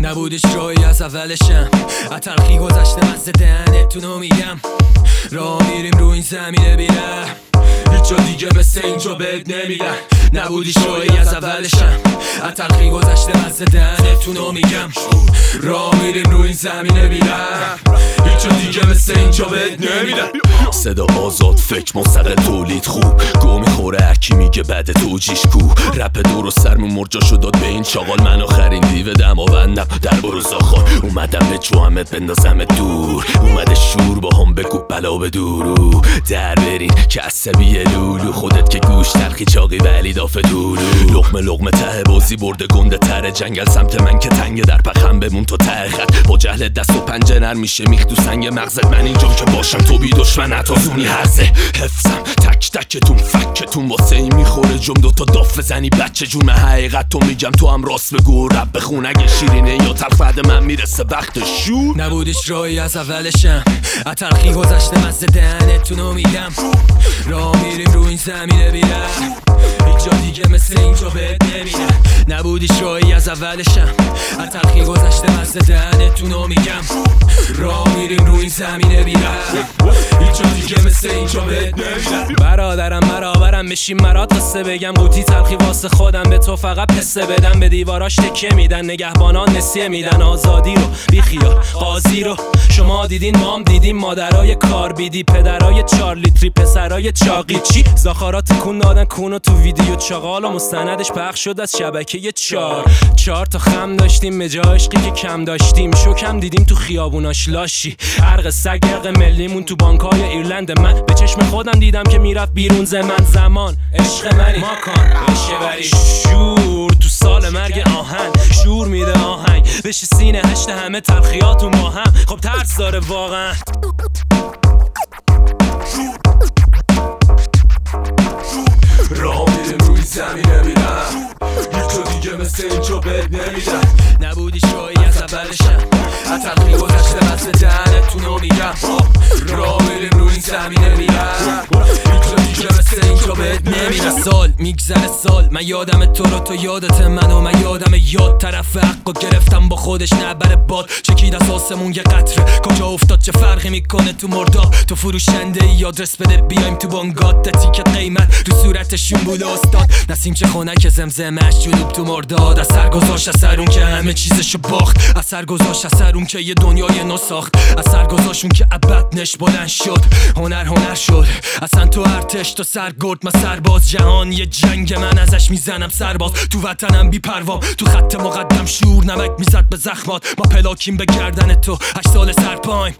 نبودش جایی از اولشم. از تلخی گذشته مزه دهنتونو میگم. راه میریم رو این زمینه بیرم هیچ جا دیگه مثل اینجا بهت نمیدن نبودی شوی از اولشم. از تلخی گذشته مزه دهنتونو میگم. راه میریم رو این زمینه بیرم هیچ جا دیگه مثل اینجا بهت نمیدن صدا آزاد فکر مستقل تولید خوب. گو می‌خوره هرکی میگه بعد توجیش کو. رپ دور و سرمون مرجا شد داد به این چاقال من آخرین دیو دماوندم در بروز آخان اومدم به جوامت بندازم دور. اومده شور با هم بگو بلا به دورو در برین که عصبی لولو. خودت که گوش تلخی چاقی ولی دافه دورو لغمه لغمه ته بازی برده گنده تره. جنگل سمت من که تنگ در پخم بمون تو ته با جهل دست و پنجه نر میشه میخ تو سنگ مغزت. من اینجا که باشم تو بی دشمن اتازونی هرزه. حفظم. تک تکتون فکتون واسه این می‌خوره جم دوتا داف بزنی بچه جون. من حقیقت تو میگم تو هم راست بگو. رب بخون اگه شیرینه یا تلخ بعد من می‌رسه وقت شور. نبودش راهی از اولشم. از تلخی گذشته مزه دهنتونو میگم. راه میریم رو این زمینه بیرم هیچ جا دیگه مثل اینجا بهت نمیدن نبودی راهی از اولشم. از تلخی گذشته مزه دهنتونو میگم. راه میریم رو این زمینه بیرم هیچ جا دیگه مثل اینجا بهت نمیدن برادرم برابرم بشین مرات قصه بگم. قوطی تلخی واسه خودم. به تو فقط پسه بدم. به دیواراش تکیه میدن. نگهبانان نسیه میدن. آزادی رو. بیخیال قاضی رو. شما دیدین؟ مام دیدین مادرای کار بیدی پدرای چار لیتری پسرای چاقی. چی؟ زاخارات کون دادن. کونو تو ویدیو چاقال و مستندش پخش شد از شبکه چار چار تا خم داشتیم به جا عشقی که کم داشتیم. شکم دیدیم تو خیابوناش لاشی. ارق سگ ارق ملیمون تو بانکای ایرلند من. به چشم خودم دیدم که می‌رفت بیرون ز من زمان عشق منی. ماکان بری شور تو سال مرگ آهن. شور میده آهنگ. بشه سینه هشت همه تلخیاتون با هم. خب ترس داره واقعا. مثل اینجا بهت نمیدن نبودی شوی از اولشم از تلخی گذشته مثل دهنتونو میگم. راه میگذره سال. من یادم تو رو تو یادت منو من یادم یاد. طرف حق و گرفتم با خودش نبر باد. چکید از آسمون یه قطره. کجا افتاد؟ چه فرقی می‌کنه تو مردا؟ تو فروشنده آدرس بده بیایم تو بانگات ده تیکت قیمت رو صورتشون بود استاد. نسیم چه خونه زمزمش جنوب تو مرداد از سر گذاشت سر اون که همه چیزشو باخت. از سر گذاشت سر اون که یه دنیای نو ساخت از سر گذاشت اون که ابد نش بلند شد. هنر هنر شد. اصلا تو ارتش تو سرگرد. من سرباز جهان یه جنگ من ازش می‌زنم سرباز. تو وطنم بی پروام تو خط مقدم شور نمک می‌زد به زخمات. ما پلاکیم به گردن تو. هشت سال سرپایم.